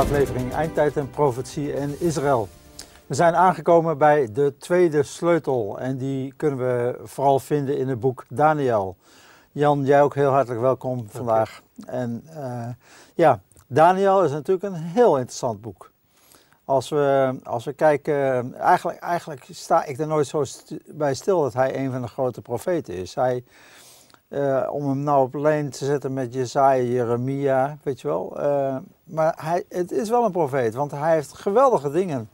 aflevering Eindtijd en Profetie in Israël. We zijn aangekomen bij de tweede sleutel en die kunnen we vooral vinden in het boek Daniel. Jan, jij ook heel hartelijk welkom vandaag. En uh, ja, Daniel is natuurlijk een heel interessant boek. Als we, als we kijken, eigenlijk, eigenlijk sta ik er nooit zo bij stil dat hij een van de grote profeten is. Hij, uh, om hem nou op lijn te zetten met Jesaja, Jeremia, weet je wel. Uh, maar hij, het is wel een profeet, want hij heeft geweldige dingen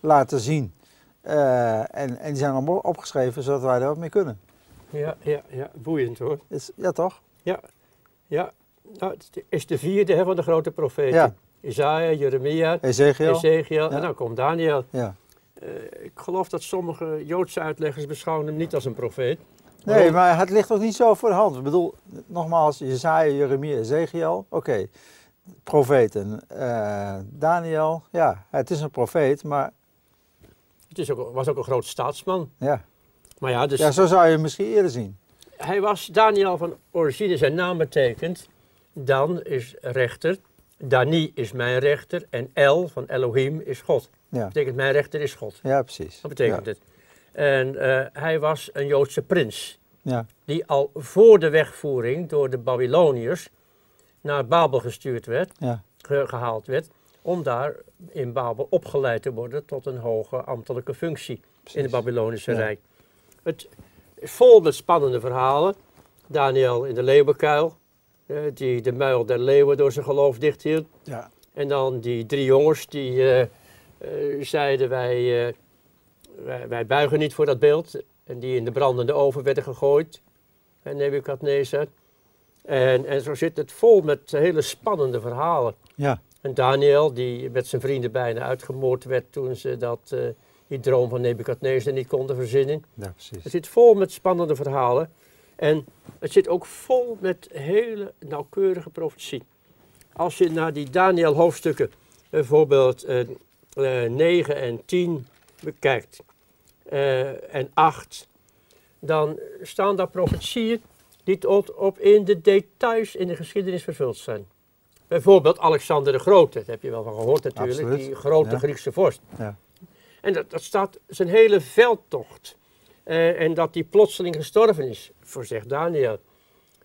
laten zien. Uh, en, en die zijn allemaal opgeschreven, zodat wij er ook mee kunnen. Ja, ja, ja, boeiend hoor. Is, ja, toch? Ja, ja. Nou, het is de vierde hè, van de grote profeten. Ja. Isaiah, Jeremia, Ezekiel, Ezekiel ja. en dan komt Daniel. Ja. Ik geloof dat sommige Joodse uitleggers beschouwen hem niet als een profeet. Nee, maar het ligt toch niet zo voor de hand. Ik bedoel, nogmaals, Jezaja, Jeremia, Ezekiel, oké. Okay. Profeten. Uh, Daniel, ja, het is een profeet, maar... Het is ook, was ook een groot staatsman. Ja. Maar ja, dus... ja, zo zou je hem misschien eerder zien. Hij was, Daniel van origine, zijn naam betekent, Dan is rechter, Dani is mijn rechter en El van Elohim is God. Ja. Dat betekent mijn rechter is God. Ja, precies. Dat betekent ja. het. En uh, hij was een Joodse prins. Ja. Die al voor de wegvoering door de Babyloniërs naar Babel gestuurd werd, ja. ge gehaald werd, om daar in Babel opgeleid te worden tot een hoge ambtelijke functie Precies. in het Babylonische Rijk. Het is vol met spannende verhalen. Daniel in de leeuwenkuil, uh, die de muil der leeuwen door zijn geloof dichthield. Ja. En dan die drie jongens die uh, zeiden wij wij, wij, buigen niet voor dat beeld. En die in de brandende oven werden gegooid. En Nebukadnezar. En, en zo zit het vol met hele spannende verhalen. Ja. En Daniel, die met zijn vrienden bijna uitgemoord werd toen ze dat, uh, die droom van Nebukadnezar niet konden verzinnen. Ja, precies. Het zit vol met spannende verhalen. En het zit ook vol met hele nauwkeurige profetie. Als je naar die Daniel hoofdstukken, bijvoorbeeld uh, uh, 9 en 10 bekijkt, uh, en 8, dan staan daar profetieën die tot op in de details in de geschiedenis vervuld zijn. Bijvoorbeeld Alexander de Grote, daar heb je wel van gehoord natuurlijk, Absoluut. die grote Ja. Griekse vorst. Ja. En dat, dat staat zijn hele veldtocht. Eh, en dat die plotseling gestorven is, voorzegt Daniel.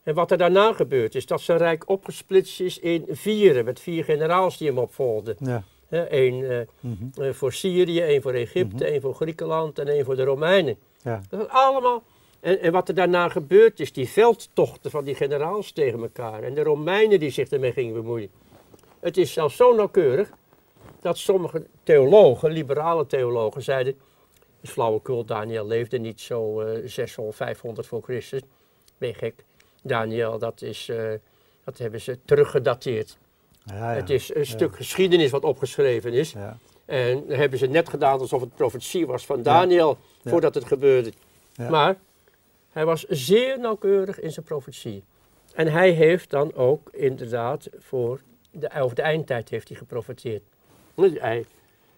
En wat er daarna gebeurd is, dat zijn rijk opgesplitst is in vieren, met vier generaals die hem opvolgden. Ja. Eén eh, Mhm. eh, voor Syrië, één voor Egypte, één voor Griekenland en één voor de Romeinen. Ja. Dat is allemaal. En, en wat er daarna gebeurd is, die veldtochten van die generaals tegen elkaar en de Romeinen die zich ermee gingen bemoeien. Het is zelfs zo nauwkeurig dat sommige theologen, liberale theologen, zeiden: Het is flauwekul, Daniel leefde niet zo eh 600, 500 voor Christus. Ben je gek? Daniel, dat, is, eh, dat hebben ze teruggedateerd. Ja, ja. Het is een stuk geschiedenis wat opgeschreven is. Ja. En dan hebben ze net gedaan alsof het profetie was van Daniel voordat het gebeurde. Maar hij was zeer nauwkeurig in zijn profetie. En hij heeft dan ook inderdaad voor de, over de eindtijd heeft hij geprofeteerd. Hij,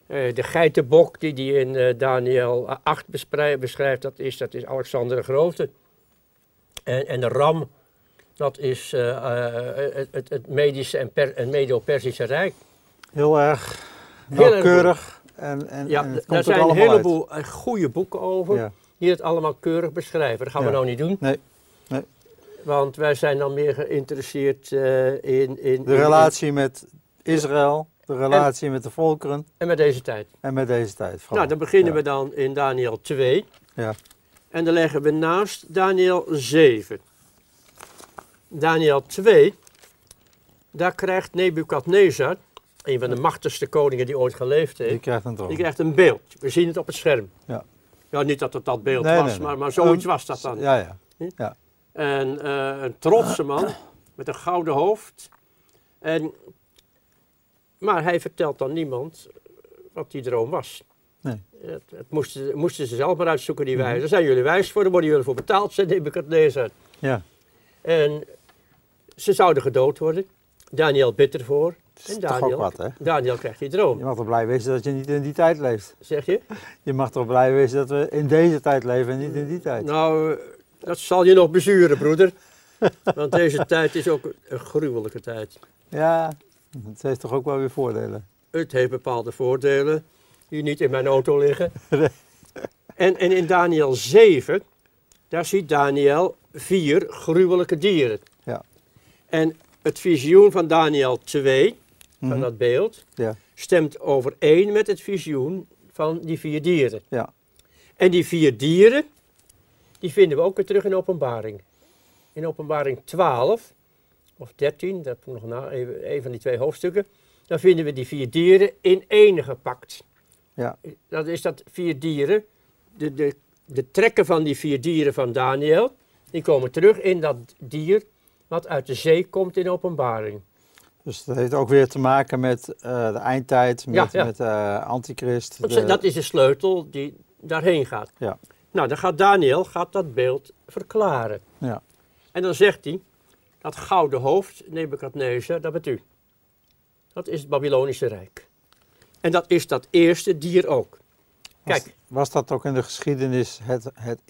eh, de geitenbok die hij in eh, Daniel 8 besprij- beschrijft, dat is, dat is Alexander de Grote. En, en de ram, dat is eh, eh, het, het, het Medische en, per, en Medo-Persische Rijk. Heel erg nauwkeurig. En, en, Ja, en het daar komt zijn een heleboel eh, goede boeken over. Ja. die het allemaal keurig beschrijven. Dat gaan we nou niet doen. Nee, nee. Want wij zijn dan meer geïnteresseerd in, in, De in- relatie met Israël, de relatie met de volkeren en met deze tijd. en met deze tijd. vooral. Nou, dan beginnen Ja. we dan in Daniel 2. Ja. En dan leggen we naast Daniel 7. Daniel 2, daar krijgt Nebukadnezar, een van de machtigste koningen die ooit geleefd Die heeft, krijgt een die krijgt een beeld. We zien het op het scherm. Ja. Ja, niet dat het dat beeld Nee, was, nee, nee. Maar, maar zoiets was dat dan. Ja, ja. En eh, een trotse man met een gouden hoofd. En, maar hij vertelt dan niemand wat die droom was. Nee. Het, het moesten, moesten ze zelf maar uitzoeken, die Mhm. wijzen. Daar zijn jullie wijs voor, daar worden jullie voor betaald, zei Nebuchadnezzar. Ja. En ze zouden gedood worden. Daniel bidt ervoor. En Daniel, wat, hè? Daniel krijgt die Je droom. mag toch blij wezen dat je niet in die tijd leeft. Zeg je? Je mag toch blij wezen dat we in deze tijd leven en niet in die tijd. Nou, dat zal je nog bezuren, broeder. Want deze tijd is ook een gruwelijke tijd. Ja, Het heeft toch ook wel weer voordelen? Het heeft bepaalde voordelen die niet in mijn auto liggen. Nee. En, en in Daniel 7, daar ziet Daniel vier gruwelijke dieren. En het visioen van Daniel 2, van Mhm. dat beeld, Ja, stemt overeen met het visioen van die vier dieren. ja. En die vier dieren, die vinden we ook weer terug in openbaring. In openbaring 12 of 13, dat ik nog na, even, een van die twee hoofdstukken, dan vinden we die vier dieren in één gepakt. Ja. Dat is dat vier dieren, de, de, de trekken van die vier dieren van Daniel, die komen terug in dat dier wat uit de zee komt in openbaring. Dus dat heeft ook weer te maken met eh, de eindtijd, met, Ja, ja. met eh, antichrist. Dat, de- dat is de sleutel die daarheen gaat. Ja. Nou, dan gaat Daniel gaat dat beeld verklaren. Ja. En dan zegt hij, dat gouden hoofd, Nebukadnezar, dat bent u. Dat is het Babylonische Rijk. En dat is dat eerste dier ook. Was- Kijk, Was dat ook in de geschiedenis het, het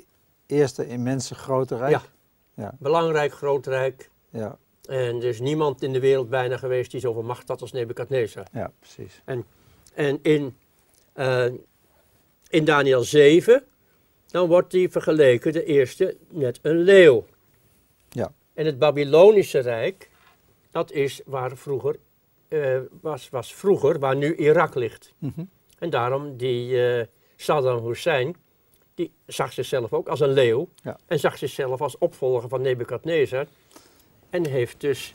eerste immense grote rijk? Ja. Ja, belangrijk, groot rijk. ja, En er is niemand in de wereld bijna geweest die zoveel macht had als Nebukadnezar. ja, precies. En in, eh, in Daniel 7, dan wordt die vergeleken, de eerste, met een leeuw. Ja. En het Babylonische Rijk, dat is waar vroeger, eh, was, was vroeger, waar nu Irak ligt. Mhm. En daarom die eh, Saddam Hussein, die zag zichzelf ook als een leeuw. Ja. En zag zichzelf als opvolger van Nebukadnezar. En heeft dus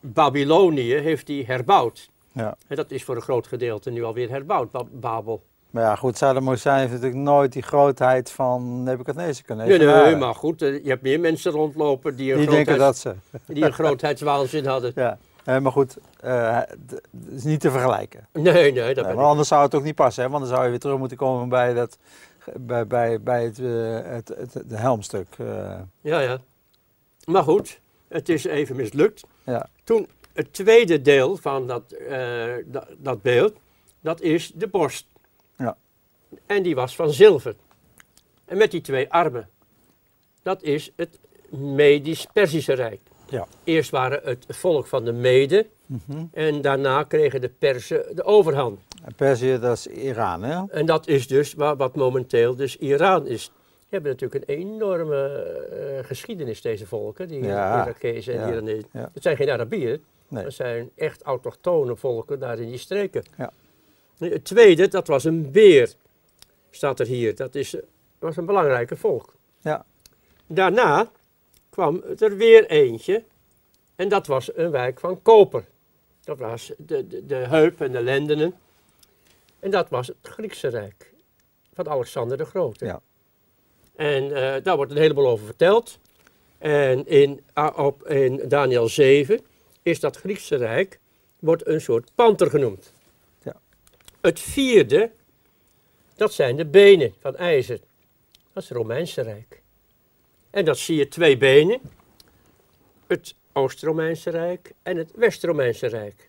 Babylonië heeft die herbouwd. Ja. En dat is voor een groot gedeelte nu alweer herbouwd, Ba- Babel. Maar ja, goed, Saddam Hussein heeft natuurlijk nooit die grootheid van Nebuchadnezzar kunnen Nee, nee, maar goed, eh, je hebt meer mensen rondlopen die een, Die denken dat ze. die een grootheidswaanzin hadden. Ja, maar goed, het is niet te vergelijken. Nee, nee, dat Nee, ik. anders zou het ook niet passen, hè? want dan zou je weer terug moeten komen bij, dat, bij, bij, bij het, eh, het, het, de helmstuk. eh. Ja, ja. Maar goed, het is even mislukt. ja. Toen het tweede deel van dat, eh, dat, dat beeld, dat is de borst. Ja. En die was van zilver. En met die twee armen. Dat is het Medisch-Persische Rijk. Ja. Eerst waren het volk van de Mede Mhm. en daarna kregen de Persen de overhand. En Perzië, dat is Iran, hè? En dat is dus wa- wat momenteel dus Iran is. Die hebben natuurlijk een enorme eh, geschiedenis, deze volken, die Ja, Irakezen en ja, Iranezen. ja. Het zijn geen Arabieren, Nee. dat zijn echt autochtone volken daar in die streken. Ja. Het tweede, dat was een beer, staat er hier. Dat is, was een belangrijke volk. Ja. Daarna kwam er weer eentje en dat was een wijk van koper. Dat was de, de, de heup en de lendenen. En dat was het Griekse Rijk van Alexander de Grote. Ja. En eh, daar wordt een heleboel over verteld. En in, ah, op, in Daniel 7 is dat Griekse Rijk wordt een soort panter genoemd. Ja. Het vierde, dat zijn de benen van ijzer. Dat is het Romeinse Rijk. En dat zie je twee benen. Het Oost-Romeinse Rijk en het West-Romeinse Rijk.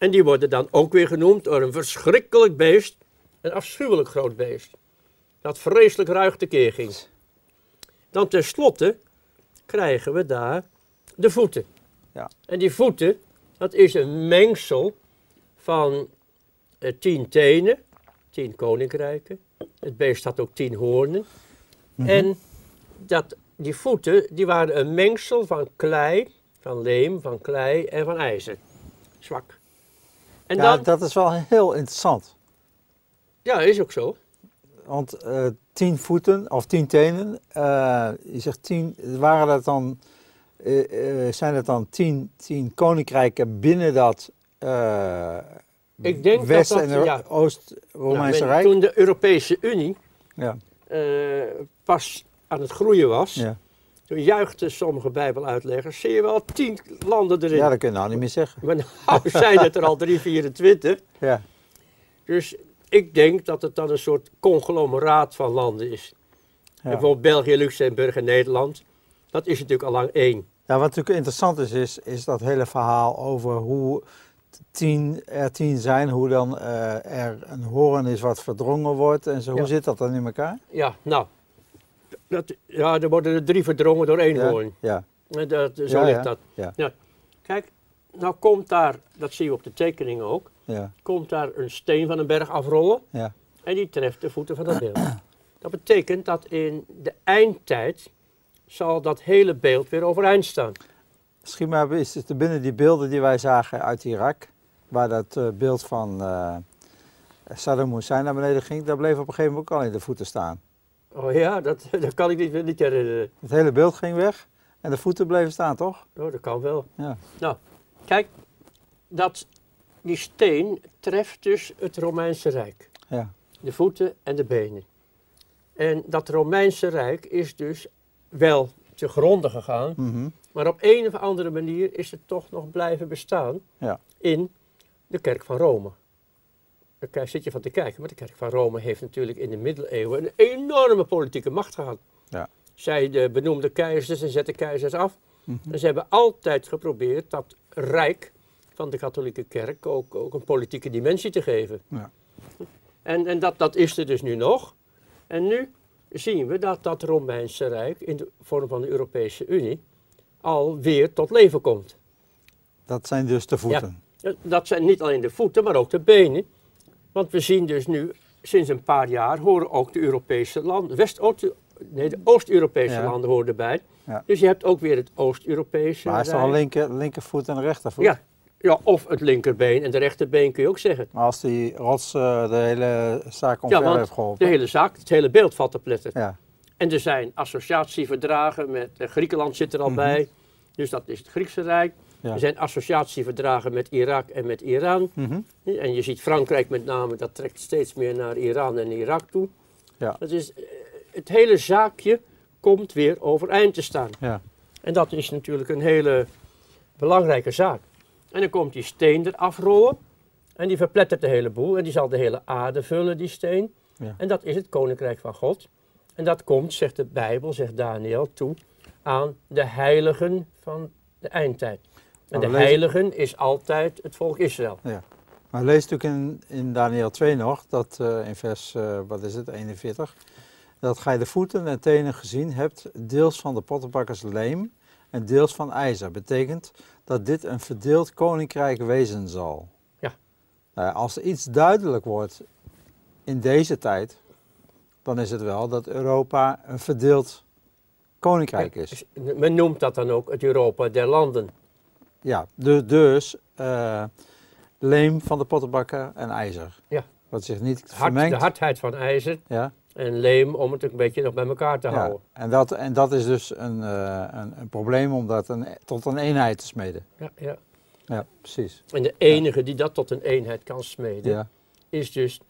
En die worden dan ook weer genoemd door een verschrikkelijk beest, een afschuwelijk groot beest, dat vreselijk ruig tekeer ging. Dan tenslotte krijgen we daar de voeten. Ja. En die voeten, dat is een mengsel van eh, tien tenen, tien koninkrijken. Het beest had ook tien hoornen. Mhm. En dat, die voeten, die waren een mengsel van klei, van leem, van klei en van ijzer. Zwak. En ja, dan, dat is wel heel interessant. ja, is ook zo. Want eh, tien voeten of tien tenen, eh, je zegt tien, waren dat dan, eh, zijn het dan tien, tien koninkrijken binnen dat Ik denk dat West- dat, en Ro- ja. Oost-Romeinse Nou, Rijk? Toen de Europese Unie Ja, pas aan het groeien was, ja. Toen juichten sommige bijbeluitleggers, zie je wel tien landen erin. ja, dat kun je nou niet meer zeggen. Maar nou zijn het er al 324. Ja, Dus ik denk dat het dan een soort conglomeraat van landen is. ja. Bijvoorbeeld België, Luxemburg en Nederland. Dat is natuurlijk al lang één. Ja, wat natuurlijk interessant is, is, is dat hele verhaal over hoe tien, er tien zijn, hoe dan eh, er een hoorn is wat verdrongen wordt en zo. Hoe zit dat dan in elkaar? Ja, nou. Dat, ja, er worden er drie verdrongen door één hoorn. ja, Dat, zo ligt dat. ja. Kijk, nou komt daar, dat zie je op de tekening ook, Ja, komt daar een steen van een berg afrollen ja. en die treft de voeten van dat beeld. Dat betekent dat in de eindtijd zal dat hele beeld weer overeind staan. Misschien maar is het binnen die beelden die wij zagen uit Irak, waar dat eh, beeld van eh Saddam Hussein naar beneden ging, daar bleef op een gegeven moment ook alleen de voeten staan. Oh ja, dat, dat kan ik niet, niet herinneren. Het hele beeld ging weg en de voeten bleven staan, toch? Oh, dat kan wel. Ja. Nou, kijk, dat, die steen treft dus het Romeinse Rijk. Ja, De voeten en de benen. En dat Romeinse Rijk is dus wel te gronden gegaan, mhm. maar op een of andere manier is het toch nog blijven bestaan ja. in de kerk van Rome. Daar zit je van te kijken, maar de kerk van Rome heeft natuurlijk in de middeleeuwen een enorme politieke macht gehad. Ja. Zij de benoemde keizers en zetten keizers af. Mhm. En ze hebben altijd geprobeerd dat rijk van de katholieke kerk ook, ook een politieke dimensie te geven. Ja. En, en dat, dat is er dus nu nog. En nu zien we dat dat Romeinse Rijk in de vorm van de Europese Unie alweer tot leven komt. Dat zijn dus de voeten. Ja, Dat zijn niet alleen de voeten, maar ook de benen. Want we zien dus nu, sinds een paar jaar, horen ook de Europese landen, West nee, de Oost-Europese Ja. landen horen erbij. Ja. Dus je hebt ook weer het Oost-Europese. Maar hij is Rijk. een linker, linkervoet en een rechtervoet? Ja, ja, of het linkerbeen en de rechterbeen kun je ook zeggen. Maar als die rots eh, de hele zaak Ja, omver want heeft geholpen. de hele zaak, het hele beeld valt te pletten. Ja, En er zijn associatieverdragen met eh, Griekenland zit er al Mhm. bij. Dus dat is het Griekse Rijk. Ja. Er zijn associatieverdragen met Irak en met Iran. Mhm. En je ziet Frankrijk met name, dat trekt steeds meer naar Iran en Irak toe. Ja. Dat is, eh, het hele zaakje komt weer overeind te staan. ja. En dat is natuurlijk een hele belangrijke zaak. En dan komt die steen eraf rollen. En die verplettert de hele boel. En die zal de hele aarde vullen, die steen. Ja. En dat is het koninkrijk van God. En dat komt, zegt de Bijbel, zegt Daniel, toe aan de heiligen van de eindtijd. En de lezen- heiligen is altijd het volk Israël. Maar lees natuurlijk in, in Daniel 2 nog, dat eh, in vers, eh, wat is het, 41, dat gij de voeten en tenen gezien hebt, deels van de pottenbakkers leem en deels van ijzer. Betekent dat dit een verdeeld koninkrijk wezen zal. Ja. Nou ja, als er iets duidelijk wordt in deze tijd, dan is het wel dat Europa een verdeeld koninkrijk is. Men noemt dat dan ook het Europa der landen. Ja, du- dus eh, leem van de pottenbakker en ijzer. Ja. Wat zich niet Hard, vermengt. de hardheid van ijzer Ja, en leem om het een beetje nog bij elkaar te ja. houden. En, dat, en dat is dus een, eh, een, een probleem om dat een, tot een eenheid te smeden. Ja, ja. Ja, precies. En de enige die dat tot een eenheid kan smeden, is dus,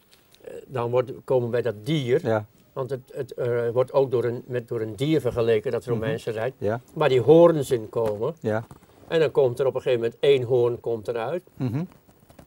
eh, dan wordt, komen we bij dat dier, ja, want het, het wordt ook door een, met, door een dier vergeleken, dat Romeinse Rijk, ja, waar die hoorns in komen. ja. En dan komt er op een gegeven moment één hoorn komt eruit. Mhm.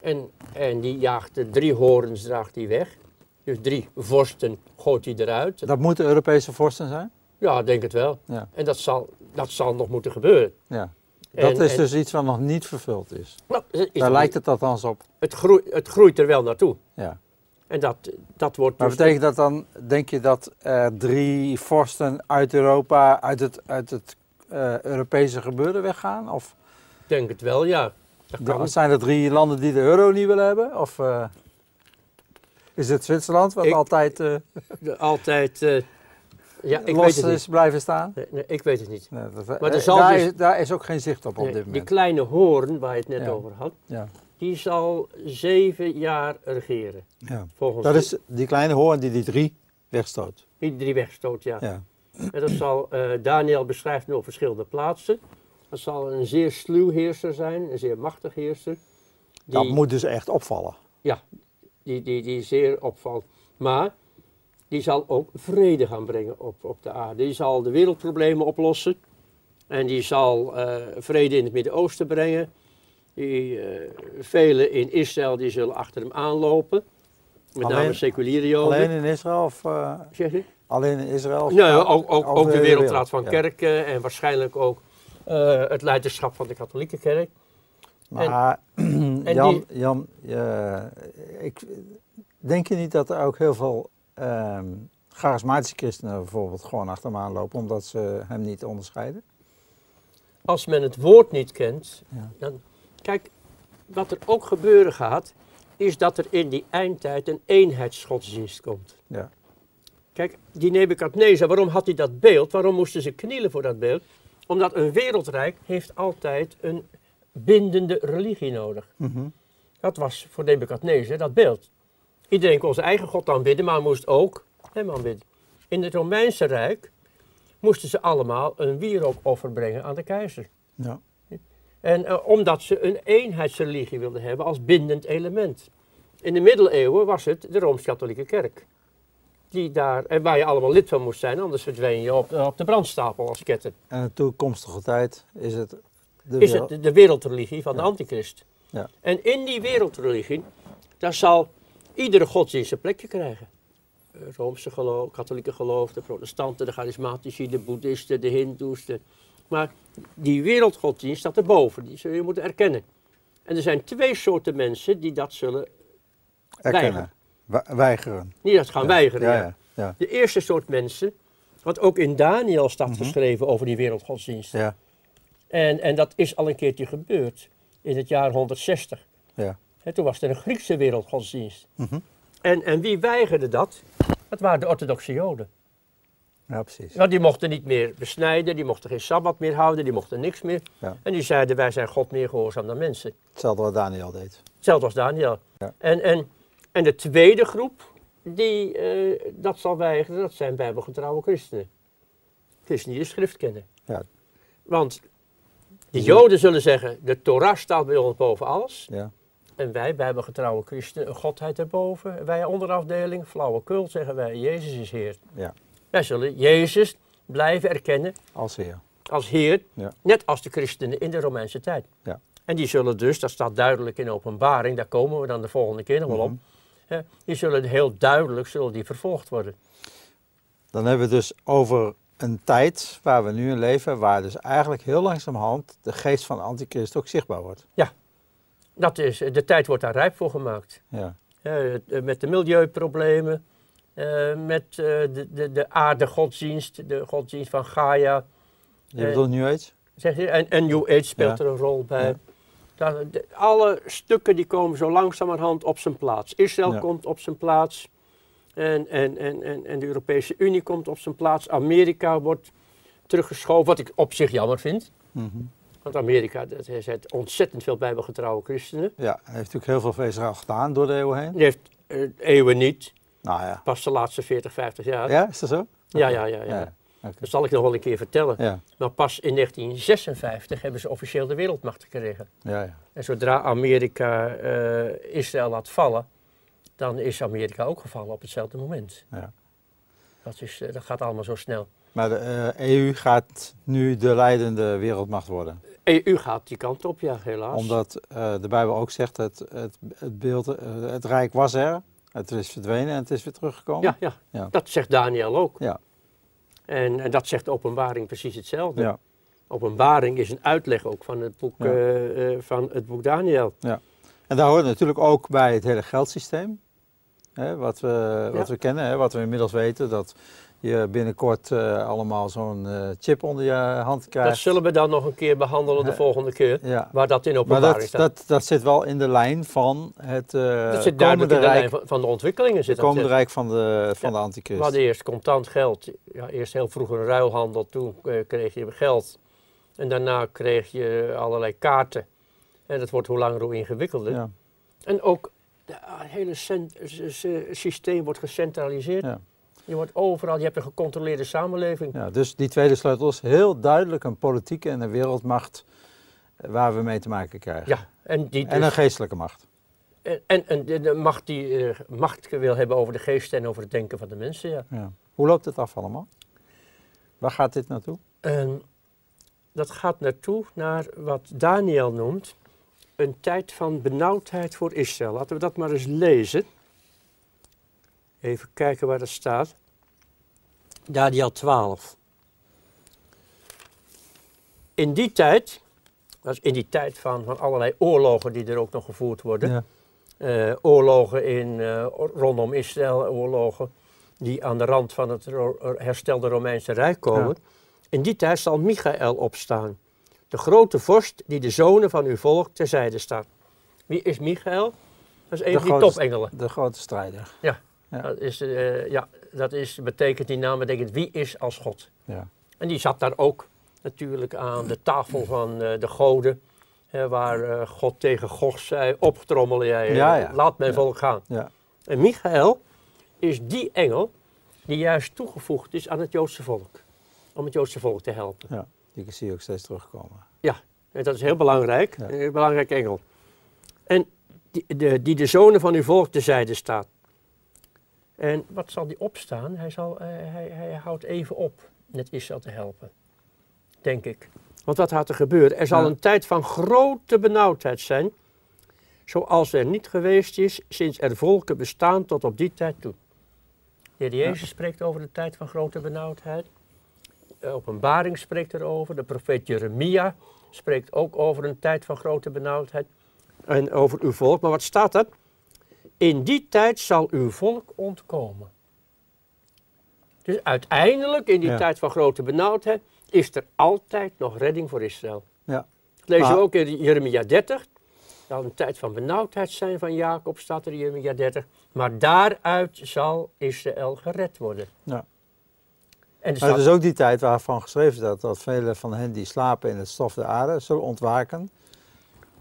En, en die jaagt drie hoorns draagt die weg. Dus drie vorsten gooit hij eruit. Dat moeten Europese vorsten zijn? Ja, ik denk het wel. Ja, En dat zal, dat zal nog moeten gebeuren. ja. Dat En- is en- dus iets wat nog niet vervuld is. Nou, is Daar lijkt niet- het althans op. het, groeit, het groeit er wel naartoe. Ja. En dat, dat wordt Maar dus... betekent dat dan, denk je dat er drie vorsten uit Europa, uit het, uit het eh, Europese gebeuren weggaan? Of Ik denk het wel, ja. Dat kan. Dan zijn er drie landen die de euro niet willen hebben? Of eh, is het Zwitserland wat Ik- altijd De- Altijd... ja, ik los weet het niet. is blijven staan? Nee, nee, ik weet het niet. Nee, dat, Maar er zal daar, dus- is, daar is ook geen zicht op op dit die moment. kleine hoorn waar je het net Ja. over had, Ja, die zal zeven jaar regeren. ja. Volgens Dat de- is die kleine hoorn die die drie wegstoot. die drie wegstoot, ja. Ja. En dat zal, eh, Daniel beschrijft nu op verschillende plaatsen. Dat zal een zeer sluw heerser zijn, een zeer machtig heerser. Die, Dat moet dus echt opvallen. die, die, die zeer opvalt. Maar die zal ook vrede gaan brengen op, op de aarde. Die zal de wereldproblemen oplossen. En die zal eh, vrede in het Midden-Oosten brengen. Die, eh, velen in Israël die zullen achter hem aanlopen. Met Alleen- name seculiere Joden. Alleen in Israël of Zeg je? Alleen in Israël? Nee, ook, ook, over ook de Wereldraad van? Ja. Kerken en waarschijnlijk ook eh, het leiderschap van de katholieke kerk. Maar en Jan, Jan ik, denk je niet dat er ook heel veel ehm, charismatische christenen bijvoorbeeld gewoon achter hem aanlopen omdat ze hem niet onderscheiden? Als men het woord niet kent, Ja. dan, Kijk, wat er ook gebeuren gaat, is dat er in die eindtijd een eenheidsgodsdienst komt. Ja. Kijk, die Nebukadnezar, waarom had hij dat beeld? Waarom moesten ze knielen voor dat beeld? Omdat een wereldrijk heeft altijd een bindende religie nodig. Mhm. Dat was voor Nebukadnezar dat beeld. Iedereen kon zijn eigen God aanbidden, maar moest ook hem aanbidden. In het Romeinse Rijk moesten ze allemaal een wierookoffer brengen aan de keizer. Ja. En eh, omdat ze een eenheidsreligie wilden hebben als bindend element. In de middeleeuwen was het de Rooms-Katholieke Kerk. Die daar, en waar je allemaal lid van moest zijn, anders verdween je op, op de brandstapel als ketter. En de toekomstige tijd is het de Is wereld- het de wereldreligie van de antichrist. Ja. En in die wereldreligie, daar zal iedere godsdienst een plekje krijgen. Roomse geloof, katholieke geloof, de protestanten, de charismatici, de boeddhisten, de hindoes. de- Maar die wereldgodsdienst staat erboven, die zul je moeten erkennen. En er zijn twee soorten mensen die dat zullen, erkennen, weigeren. niet dat gaan Ja. weigeren. Ja, ja. De eerste soort mensen, wat ook in Daniel staat geschreven over die wereldgodsdienst. Ja, En, en dat is al een keertje gebeurd in het jaar 160. ja. Toen was er een Griekse wereldgodsdienst. Mhm. en, en wie weigerde dat? Dat waren de orthodoxe Joden. ja precies. Want die mochten niet meer besnijden, die mochten geen sabbat meer houden, die mochten niks meer. Ja. En die zeiden, wij zijn God meer gehoorzaam dan mensen. Hetzelfde wat Daniel deed. Hetzelfde als Daniel. Ja. En, en, en de tweede groep die eh, dat zal weigeren, dat zijn bijbelgetrouwe christenen. Christenen die de schrift kennen. Ja. Want de Joden zullen zeggen, de Torah staat bij ons boven alles. Ja, En wij, bijbelgetrouwe christenen, een godheid erboven. Wij onderafdeling, flauwekul, zeggen wij, Jezus is Heer. ja. Wij zullen Jezus blijven erkennen als heer. als Heer, Ja. net als de christenen in de Romeinse tijd. Ja. En die zullen dus, dat staat duidelijk in openbaring, daar komen we dan de volgende keer nog wel op. Mhm. Die zullen heel duidelijk zullen die vervolgd worden. Dan hebben we dus over een tijd waar we nu in leven, waar dus eigenlijk heel langzamerhand de geest van de antichrist ook zichtbaar wordt. Dat is, de tijd wordt daar rijp voor gemaakt. Ja, eh, met de milieuproblemen, eh, met eh, de, de, de aardegodsdienst, de godsdienst van Gaia. je bedoelt New Age? Zeg je, en, en New Age speelt Ja. er een rol bij. Ja. Dat- de- alle stukken die komen zo langzamerhand op zijn plaats. Israël Ja. komt op zijn plaats. En, en, en, en, en de Europese Unie komt op zijn plaats. Amerika wordt teruggeschoven, wat ik op zich jammer vind. Mhm. Want Amerika dat heeft ontzettend veel bijbelgetrouwe christenen. Ja, hij heeft natuurlijk heel veel voor Israël gedaan door de eeuwen heen. Die heeft eh, eeuwen niet, Nou ja. pas de laatste 40, 50 jaar. Ja, is dat zo? ja, ja. ja, ja. Ja, oké. Dat zal ik nog wel een keer vertellen. Ja, Maar pas in 1956 hebben ze officieel de wereldmacht gekregen. ja, ja. En zodra Amerika eh, Israël laat vallen, dan is Amerika ook gevallen op hetzelfde moment. Ja. Dat, is, eh, dat gaat allemaal zo snel. Maar de eh, EU gaat nu de leidende wereldmacht worden. EU gaat die kant op, ja, helaas. Omdat de Bijbel ook zegt, het, het, het beeld, het rijk was er, het is verdwenen en het is weer teruggekomen. ja, ja, Ja. dat zegt Daniel ook. Ja. En, en dat zegt de openbaring precies hetzelfde. Ja, Openbaring is een uitleg ook van het boek, Ja. eh, eh, van het boek Daniel. En daar hoort natuurlijk ook bij het hele geldsysteem. Hè, wat we, wat Ja. we kennen, hè, wat we inmiddels weten, dat je binnenkort eh, allemaal zo'n eh, chip onder je hand Dat krijgt. zullen we dan nog een keer behandelen de volgende keer, Ja. waar dat in dat, dat, dat zit wel in de lijn van het eh dat zit duidelijk komende in de lijn rijk, van, van de ontwikkelingen. Zit het dat, komende rijk van de, van Ja. de We antichrist. hadden eerst contant geld. Ja, eerst heel vroeger een ruilhandel, toen kreeg je geld. En daarna kreeg je allerlei kaarten. En dat wordt hoe langer hoe ingewikkelder. Ja, En ook het hele s- s- systeem wordt gecentraliseerd. ja, Je wordt overal, je hebt een gecontroleerde samenleving. ja, dus die tweede sleutel is heel duidelijk een politieke en een wereldmacht eh, waar we mee te maken krijgen. Ja, en, die En een dus, geestelijke macht. en, en, en de, macht die eh, macht wil hebben over de geest en over het denken van de mensen. Ja. Ja. Hoe loopt het af allemaal? Waar gaat dit naartoe? En dat gaat naartoe naar wat Daniel noemt een tijd van benauwdheid voor Israël. Laten we dat maar eens lezen. Even kijken waar dat staat. Daniel 12. In die tijd, dat is in die tijd van, van allerlei oorlogen die er ook nog gevoerd worden. Ja. Eh, oorlogen in, eh, rondom Israël, oorlogen die aan de rand van het herstelde Romeinse Rijk komen. Ja. In die tijd zal Michael opstaan. de grote vorst die de zonen van uw volk terzijde staat. Wie is Michael? Dat is een De van die topengelen. De grote strijder. Ja. Dat, is, eh, ja, dat is, betekent die naam betekent wie is als God. Ja. En die zat daar ook natuurlijk aan de tafel van eh, de goden. hè, waar eh, God tegen Gog zei, optrommelen jij, Ja, ja. laat mijn Ja. volk gaan. Ja. En Michael is die engel die juist toegevoegd is aan het Joodse volk. Om het Joodse volk te helpen. ja. Die zie je ook steeds terugkomen. En dat is heel belangrijk, Ja. een heel belangrijke engel. En die de, die de zonen van uw volk terzijde staat. En wat zal die opstaan? Hij, zal, eh, hij, hij houdt even op met Israël te helpen. Denk ik. Want wat gaat er gebeuren? Er zal Ja. een tijd van grote benauwdheid zijn. Zoals er niet geweest is sinds er volken bestaan tot op die tijd toe. De heer Jezus spreekt over de tijd van grote benauwdheid. Eh, Openbaring spreekt erover. De profeet Jeremia spreekt ook over een tijd van grote benauwdheid. En over uw volk. Maar wat staat er? In die tijd zal uw volk ontkomen. Dus uiteindelijk, in die Ja. tijd van grote benauwdheid, is er altijd nog redding voor Israël. Ja. Dat lezen we ook in Jeremia 30. Er zal een tijd van benauwdheid zijn van Jacob, staat er in Jeremia 30. Maar daaruit zal Israël gered worden. Ja. En Maar staat, het is ook die tijd waarvan geschreven staat dat velen van hen die slapen in het stof der aarde zullen ontwaken.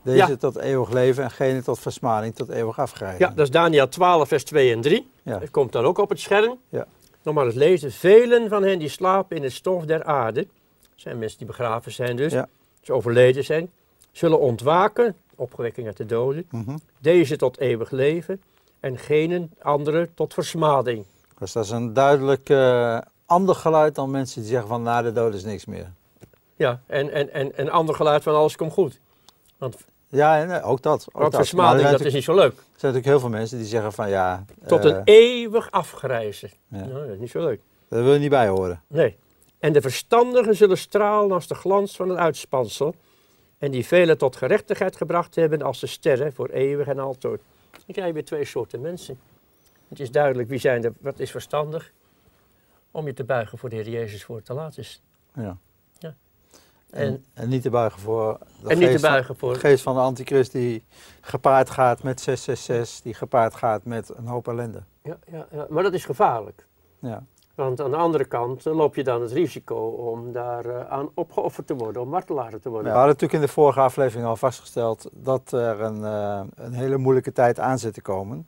Deze Ja. tot eeuwig leven en gene tot versmaning, tot eeuwig afgrijzen. ja, dat is Daniel 12, vers 2 en 3. Ja. Het komt dan ook op het scherm. Ja. Nog maar eens lezen. Velen van hen die slapen in het stof der aarde, zijn mensen die begraven zijn dus, Ja. dus overleden zijn, zullen ontwaken, opgewekking uit de doden, Mhm. deze tot eeuwig leven en genen andere tot versmading. Dus dat is een duidelijk eh, ander geluid dan mensen die zeggen van na de dood is niks meer. Ja, en, en, en een ander geluid van alles komt goed. Want, Ja, eh, ook dat. Ook dat. versmading, er dat is niet zo leuk. er zijn natuurlijk heel veel mensen die zeggen van ja, Tot eh, een eeuwig afgrijzen. Ja. Nou, dat is niet zo leuk. daar wil je niet bij horen. Nee. En de verstandigen zullen stralen als de glans van een uitspansel. En die velen tot gerechtigheid gebracht hebben als de sterren voor eeuwig en altijd. Dan krijg je weer twee soorten mensen. Het is duidelijk wie zijn er, wat is verstandig. Om je te buigen voor de Heer Jezus voor het te laat is. Ja. En, En, niet te buigen voor de en niet te geest van- buigen voor. De geest van de antichrist die gepaard gaat met 666, die gepaard gaat met een hoop ellende. Ja, ja, ja, maar dat is gevaarlijk. Ja, Want aan de andere kant eh, loop je dan het risico om daar eh, aan opgeofferd te worden, om martelaar te We worden. hadden natuurlijk in de vorige aflevering al vastgesteld dat er een, eh, een hele moeilijke tijd aan zit te komen.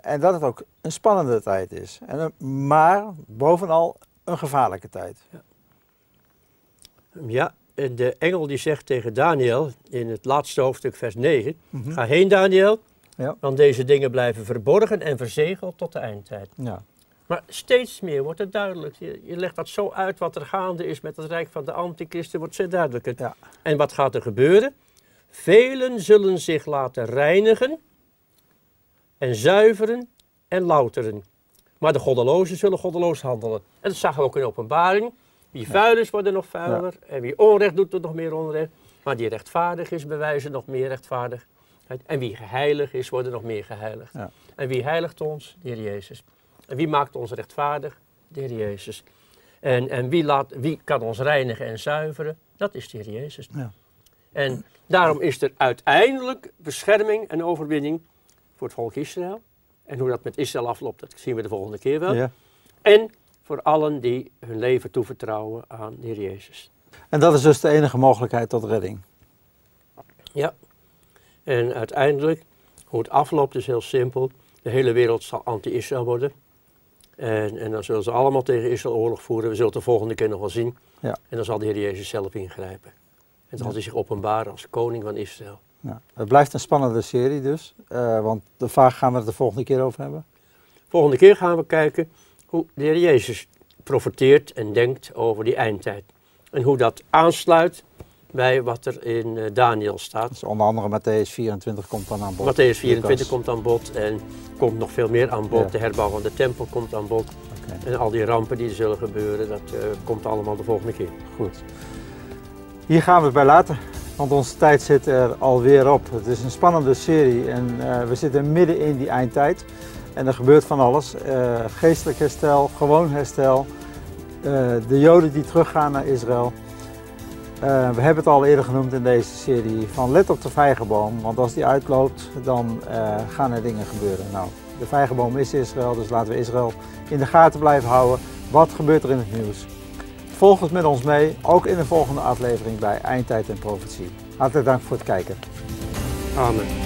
En dat het ook een spannende tijd is. En, maar bovenal een gevaarlijke tijd. Ja, en de engel die zegt tegen Daniel in het laatste hoofdstuk, vers 9: Mhm. Ga heen, Daniel, Ja. want deze dingen blijven verborgen en verzegeld tot de eindtijd. Ja, Maar steeds meer wordt het duidelijk. Je, je legt dat zo uit wat er gaande is met het rijk van de antichristen, wordt steeds duidelijker. Ja. En wat gaat er gebeuren? Velen zullen zich laten reinigen en zuiveren en louteren. Maar de goddelozen zullen goddeloos handelen. En dat zagen we ook in openbaring. Wie vuil is, wordt er nog vuiler. En wie onrecht doet, doet nog meer onrecht. Maar die rechtvaardig is, bewijzen nog meer rechtvaardigheid. En wie geheilig is, wordt er nog meer geheiligd. En wie heiligt ons? De Heer Jezus. En wie maakt ons rechtvaardig? De Heer Jezus. En, en wie, laat, wie kan ons reinigen en zuiveren? Dat is de Heer Jezus. Ja. En daarom is er uiteindelijk bescherming en overwinning voor het volk Israël. En hoe dat met Israël afloopt, dat zien we de volgende keer wel. ja. En voor allen die hun leven toevertrouwen aan de Heer Jezus. En dat is dus de enige mogelijkheid tot redding. Ja. En uiteindelijk, hoe het afloopt is heel simpel. De hele wereld zal anti-Israël worden. En, en dan zullen ze allemaal tegen Israël oorlog voeren. We zullen het de volgende keer nog wel zien. Ja. En dan zal de Heer Jezus zelf ingrijpen. En dan zal hij zich openbaren als koning van Israël. Ja. Het blijft een spannende serie dus, eh, want de vraag gaan we het de volgende keer over hebben. Volgende keer gaan we kijken hoe de Heer Jezus profeteert en denkt over die eindtijd. En hoe dat aansluit bij wat er in eh, Daniel staat. Dus onder andere Matthäus 24 komt dan aan bod. Matthäus 24 Lucas. komt aan bod en komt nog veel meer aan bod. Ja. De herbouw van de tempel komt aan bod. En al die rampen die er zullen gebeuren, dat eh, komt allemaal de volgende keer. goed. Hier gaan we het bij laten, want onze tijd zit er alweer op. Het is een spannende serie en eh, we zitten midden in die eindtijd. En er gebeurt van alles. Eh, geestelijk herstel, gewoon herstel. eh, de Joden die teruggaan naar Israël. Eh, we hebben het al eerder genoemd in deze serie van let op de vijgenboom, want als die uitloopt dan gaan er dingen gebeuren. Nou, de vijgenboom is Israël, dus laten we Israël in de gaten blijven houden. Wat gebeurt er in het nieuws? Volg het met ons mee, ook in de volgende aflevering bij Eindtijd en Profetie. Hartelijk dank voor het kijken. Amen.